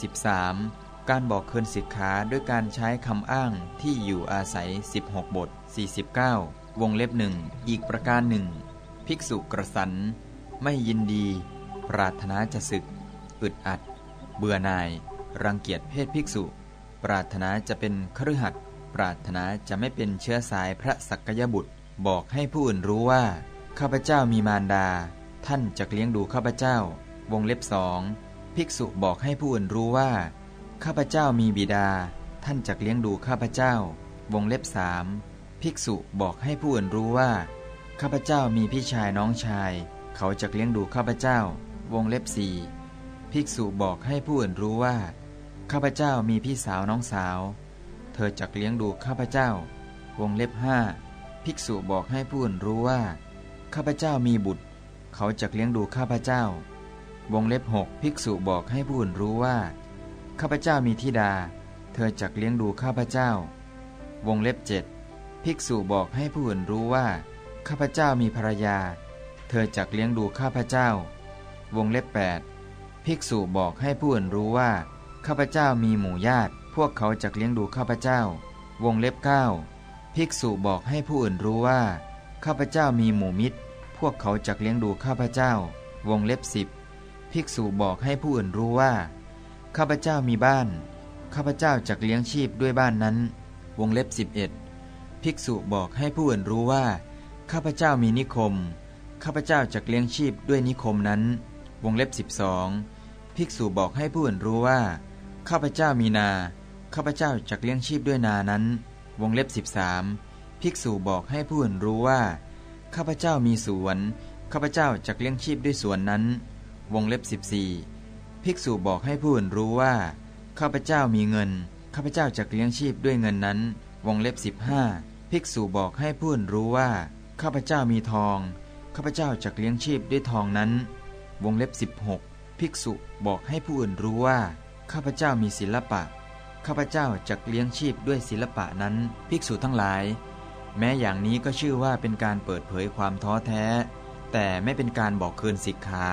13. การบอกคืนสิกขาด้วยการใช้คำอ้างที่อยู่อาศัย 16 บท 49 วงเล็บหนึ่งอีกประการหนึ่ง ภิกษุกระสัน ไม่ยินดี ปรารถนาจะศึก อึดอัด เบื่อหน่าย รังเกียจเพศภิกษุ ปรารถนาจะเป็นครือขัดปรารถนาจะไม่เป็นเชื้อสายพระสักยบุตร บอกให้ผู้อื่นรู้ว่า ข้าพเจ้ามีมารดา ท่านจะเลี้ยงดูข้าพเจ้า วงเล็บสอง ภิกษุบอกให้ผู้อื่นรู้ว่า ข้าพเจ้ามีบิดา ท่านจะเลี้ยงดูข้าพเจ้า วงเล็บสามภิกษุบอกให้ผู้อื่นรู้ว่า ข้าพเจ้ามีพี่ชายน้องชาย เขาจะเลี้ยงดูข้าพเจ้า วงเล็บสี่ภิกษุบอกให้ผู้อื่นรู้ว่า ข้าพเจ้ามีพี่สาวน้องสาว เธอจะเลี้ยงดูข้าพเจ้า วงเล็บห้าภิกษุบอกให้ผู้อื่นรู้ว่า ข้าพเจ้ามีบุตร เขาจะเลี้ยงดูข้าพเจ้า วงเล็บหกภิกษุบอกให้ผู้อื่นรู้ว่า ข้าพเจ้ามีธิดา เธอจะเลี้ยงดูข้าพเจ้า วงเล็บเจ็ดภิกษุบอกให้ผู้อื่นรู้ว่า ข้าพเจ้ามีภรรยา เธอจะเลี้ยงดูข้าพเจ้า วงเล็บ 8 ภิกษุบอกให้ผู้อื่นรู้ว่า ข้าพเจ้ามีหมู่ญาติ พวกเขาจะเลี้ยงดูข้าพเจ้า วงเล็บ 9 ภิกษุบอกให้ผู้อื่นรู้ว่า ข้าพเจ้ามีหมู่มิตร พวกเขาจะเลี้ยงดูข้าพเจ้า วงเล็บ10 ภิกษุบอกให้ผู้อื่นรู้ว่า ข้าพเจ้ามีบ้าน ข้าพเจ้าจะเลี้ยงชีพด้วยบ้านนั้น วงเล็บ 11 ภิกษุบอกให้ผู้อื่นรู้ว่า ข้าพเจ้ามีนิคม ข้าพเจ้าจะเลี้ยงชีพด้วยนิคมนั้น วงเล็บ 12 ภิกษุบอกให้ผู้อื่นรู้ว่า ข้าพเจ้ามีนา ข้าพเจ้าจะเลี้ยงชีพด้วยนานั้น วงเล็บ 13 ภิกษุบอกให้ผู้อื่นรู้ว่า ข้าพเจ้ามีสวน ข้าพเจ้าจะเลี้ยงชีพด้วยสวนนั้น วงเล็บ 14 ภิกษุบอกให้ผู้อื่นรู้ว่า ข้าพเจ้ามีเงิน ข้าพเจ้าจะเลี้ยงชีพด้วยเงินนั้น วงเล็บ 15 ภิกษุบอกให้ผู้อื่นรู้ว่า ข้าพเจ้ามีทอง ข้าพเจ้าจะเลี้ยงชีพด้วยทองนั้น วงเล็บ 16 ภิกษุบอกให้ผู้อื่นรู้ว่า ข้าพเจ้ามีศิลปะ ข้าพเจ้าจะเลี้ยงชีพด้วยศิลปะนั้น ภิกษุทั้งหลาย แม้อย่างนี้ก็ชื่อว่าเป็นการเปิดเผยความท้อแท้ แต่ไม่เป็นการบอกคืนสิกขา